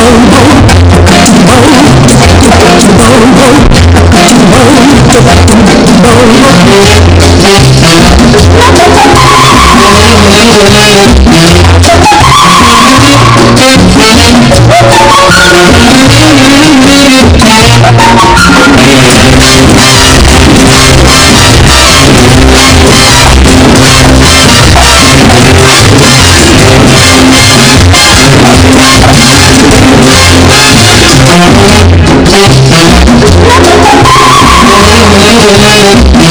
Thank Thank you.